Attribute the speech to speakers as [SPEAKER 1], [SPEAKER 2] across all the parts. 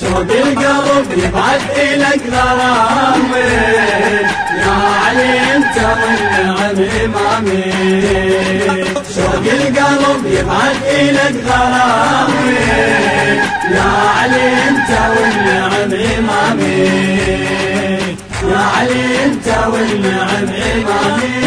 [SPEAKER 1] شوق القلب يبعث إلك غرامي يا علي انت والنعم إمامي شوق القلب يبعث إلك غرامي يا علي انت والنعم إمامي يا علي انت والنعم إمامي.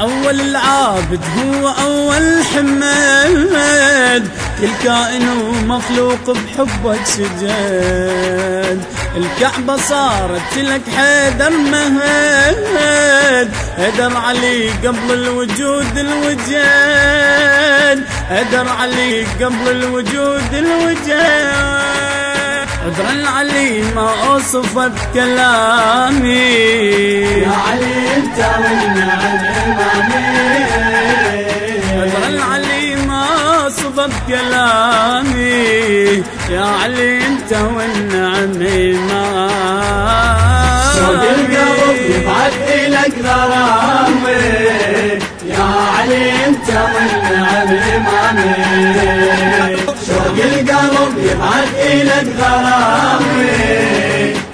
[SPEAKER 2] أول العابد هو أول حماد كل كائن ومخلوق بحبك سجاد الكعبة صارت لك حيدر مهد. هدر علي قبل الوجود الوجاد هدر علي قبل الوجود الوجاد عذرا علي ما اوصفت كلامي.
[SPEAKER 1] يا علي انت والنعم امامي
[SPEAKER 2] عذرا علي ما اوصفت كلامي. يا علي انت والنعم امامي
[SPEAKER 1] صوت القلب يبعث الك غرامي. يا علي انت والنعم امامي القلب يبعث إلك غرامي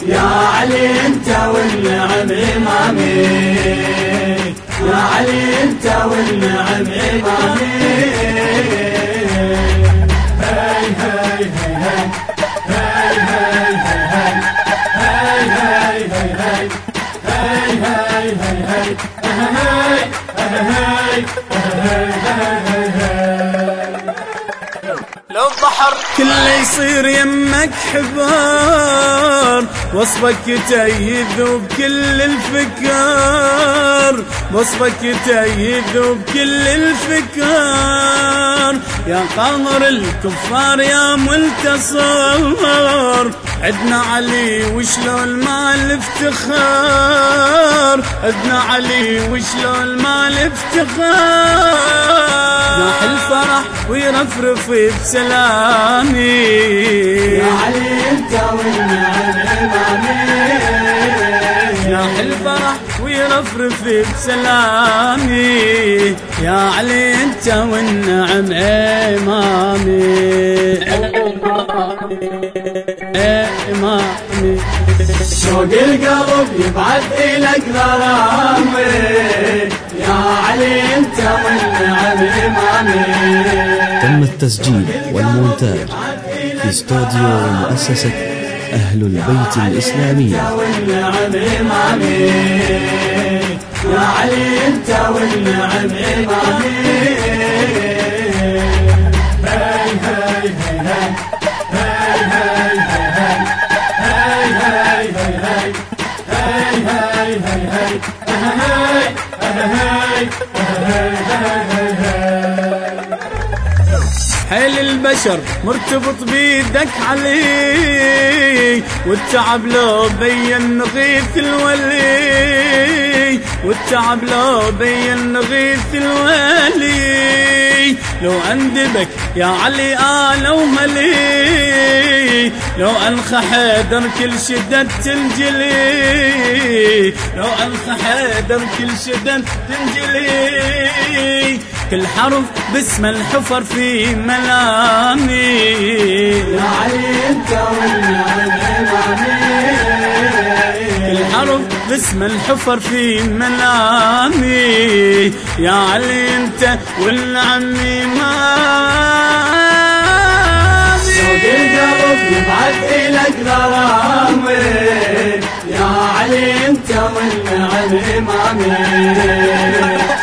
[SPEAKER 1] يا علي انت والنعم امامي يا علي انت والنعم امامي هاي هاي هاي هاي هاي هاي هاي هاي هاي هاي هاي هاي هاي هاي هاي
[SPEAKER 2] لو البحر. كله يصير يمك حبار. وصفك يذوب كل الفكار. وصفك يذوب كل الفكار. يا قمر الكفار يا منتصر عدنا علي وشلون ما الافتخار؟ عدنا علي وشلون ما الافتخار؟ ناح الفرح ويرفرف بسلامي.
[SPEAKER 1] يا علي انت والنعم امامي
[SPEAKER 2] ناح الفرح ويرفرف بسلامي. يا علي انت والنعم امامي إمامي
[SPEAKER 1] شوق القلب يبعد لك غرامي. يا علي أنت من إمامي.
[SPEAKER 3] تم التسجيل والمونتاج في استوديو مؤسسة أهل البيت الإسلامية
[SPEAKER 1] يا علي أنت والنعم إمامي.
[SPEAKER 2] حيل البشر مرتبط بيدك علي؟ والتعب لو بين غيث الولي. والتعب لو بين غيث الولي. لو أندبك يا علي أنا وملي. لو انخى حيدر كل شدد تنجلي. لو انخى حيدر كل شدد تنجلي. كل حرف باسم الحفر في ملامي.
[SPEAKER 1] يا علي انت
[SPEAKER 2] كل حرف باسم الحفر في ملامي. يا علي انت والنعم
[SPEAKER 1] شوق القلب يبعث الك غرامي يا علي انت والنعم امامي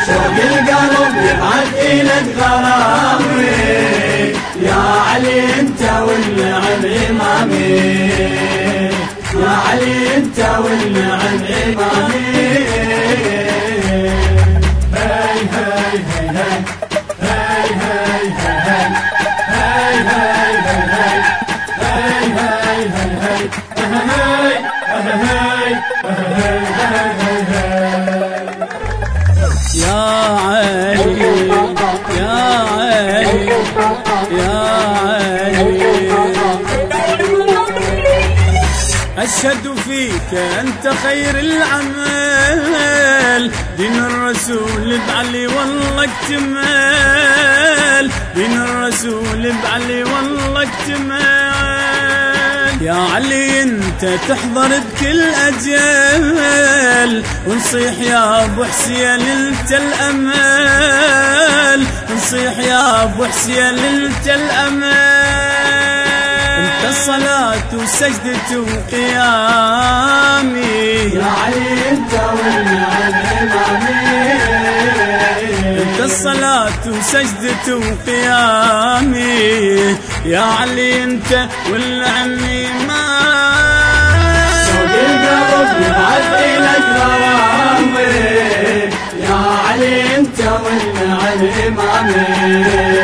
[SPEAKER 1] شوق القلب يبعث الك غرامي يا علي انت والنعم امامي يا علي انت والنعم
[SPEAKER 2] علي أشهد فيك أنت خير العمل. دين الرسول بعلي والله اكتمل دين الرسول بعلي والله اكتمل يا علي أنت تحضر بكل أجيال. ونصيح يا أبو حسين أنت الامل نصيح يا أبو حسين أنت الامل صلاة وسجدة وقيامي
[SPEAKER 1] يا علي انت والنعم
[SPEAKER 2] انت الصلاة وسجدة وقيامي يا علي انت
[SPEAKER 1] والنعم امامي شوقي القلب يبعث الك غرامي يا علي انت والنعم امامي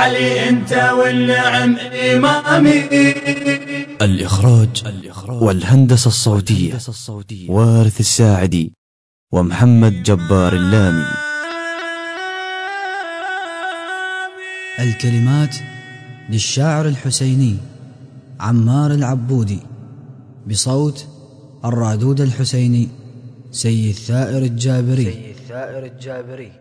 [SPEAKER 1] علي انت والنعم إمامي.
[SPEAKER 3] الإخراج والهندسة الصوتية. وارث الساعدي ومحمد جبار اللامي.
[SPEAKER 4] الكلمات للشاعر الحسيني عمار العبودي بصوت الرادود الحسيني سي الثائر الجابري. سي الثائر الجابري.